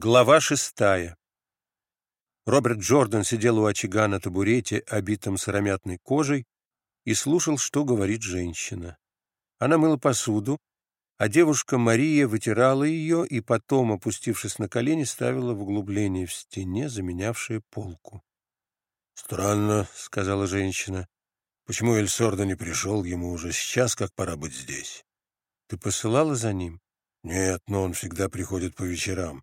Глава шестая. Роберт Джордан сидел у очага на табурете, обитом сыромятной кожей, и слушал, что говорит женщина. Она мыла посуду, а девушка Мария вытирала ее и потом, опустившись на колени, ставила в углубление в стене, заменявшее полку. — Странно, — сказала женщина. — Почему Эльсорда не пришел? Ему уже сейчас, как пора быть здесь. — Ты посылала за ним? — Нет, но он всегда приходит по вечерам.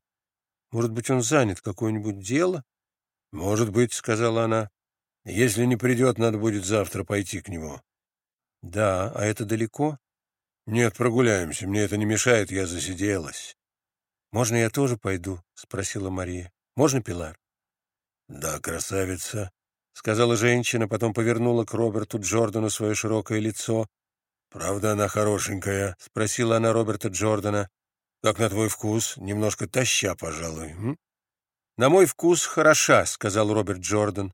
Может быть, он занят, какое-нибудь дело? — Может быть, — сказала она. — Если не придет, надо будет завтра пойти к нему. — Да, а это далеко? — Нет, прогуляемся. Мне это не мешает, я засиделась. — Можно я тоже пойду? — спросила Мария. — Можно, Пилар? — Да, красавица, — сказала женщина, потом повернула к Роберту Джордану свое широкое лицо. — Правда она хорошенькая? — спросила она Роберта Джордана. Как на твой вкус? Немножко таща, пожалуй. М? На мой вкус хороша, сказал Роберт Джордан.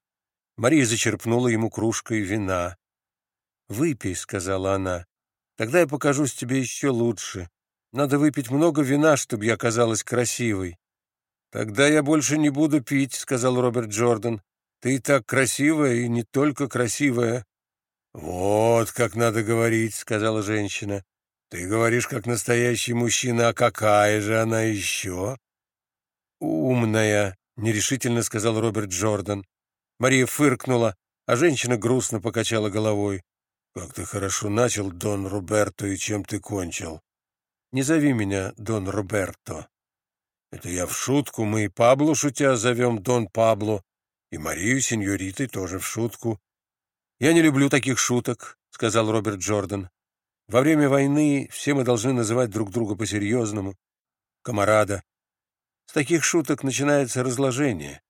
Мария зачерпнула ему кружкой вина. Выпей, сказала она. Тогда я покажусь тебе еще лучше. Надо выпить много вина, чтобы я казалась красивой. Тогда я больше не буду пить, сказал Роберт Джордан. Ты и так красивая, и не только красивая. Вот как надо говорить, сказала женщина. Ты говоришь, как настоящий мужчина, а какая же она еще? Умная, нерешительно сказал Роберт Джордан. Мария фыркнула, а женщина грустно покачала головой. Как ты хорошо начал, Дон Роберто, и чем ты кончил? Не зови меня Дон Роберто. Это я в шутку, мы и Пабло, шутя, зовем Дон Пабло, и Марию сеньоритой тоже в шутку. Я не люблю таких шуток, сказал Роберт Джордан. Во время войны все мы должны называть друг друга по-серьезному. Камарада. С таких шуток начинается разложение.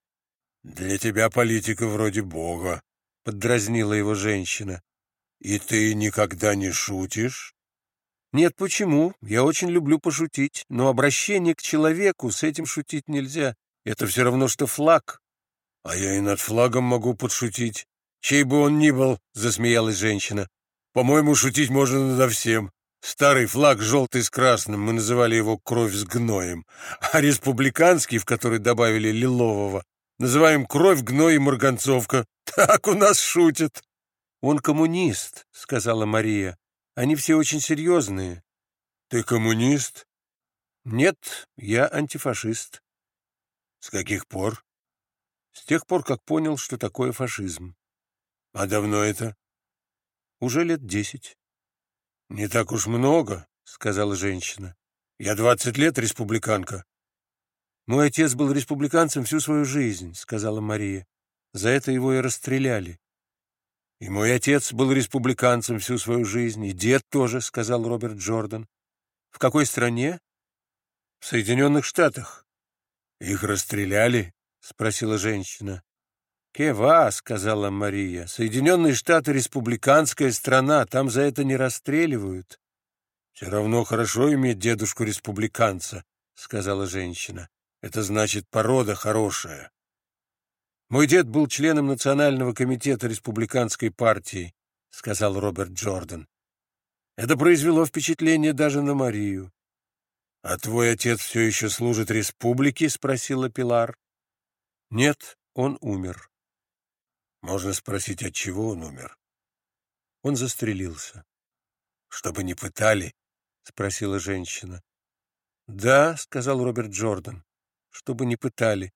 «Для тебя политика вроде Бога», — поддразнила его женщина. «И ты никогда не шутишь?» «Нет, почему? Я очень люблю пошутить, но обращение к человеку, с этим шутить нельзя. Это все равно, что флаг». «А я и над флагом могу подшутить. Чей бы он ни был», — засмеялась женщина. По-моему, шутить можно надо всем. Старый флаг желтый с красным, мы называли его «кровь с гноем», а республиканский, в который добавили лилового, называем «кровь, гной и марганцовка». Так у нас шутят. «Он коммунист», — сказала Мария. «Они все очень серьезные». «Ты коммунист?» «Нет, я антифашист». «С каких пор?» «С тех пор, как понял, что такое фашизм». «А давно это?» Уже лет десять. — Не так уж много, — сказала женщина. — Я двадцать лет республиканка. — Мой отец был республиканцем всю свою жизнь, — сказала Мария. За это его и расстреляли. — И мой отец был республиканцем всю свою жизнь, и дед тоже, — сказал Роберт Джордан. — В какой стране? — В Соединенных Штатах. — Их расстреляли? — спросила женщина. «Кева», — сказала Мария, — «Соединенные Штаты — республиканская страна, там за это не расстреливают». «Все равно хорошо иметь дедушку-республиканца», — сказала женщина. «Это значит, порода хорошая». «Мой дед был членом Национального комитета республиканской партии», — сказал Роберт Джордан. Это произвело впечатление даже на Марию. «А твой отец все еще служит республике?» — спросила Пилар. «Нет, он умер». Можно спросить, от чего он умер? Он застрелился. Чтобы не пытали? Спросила женщина. Да, сказал Роберт Джордан, чтобы не пытали.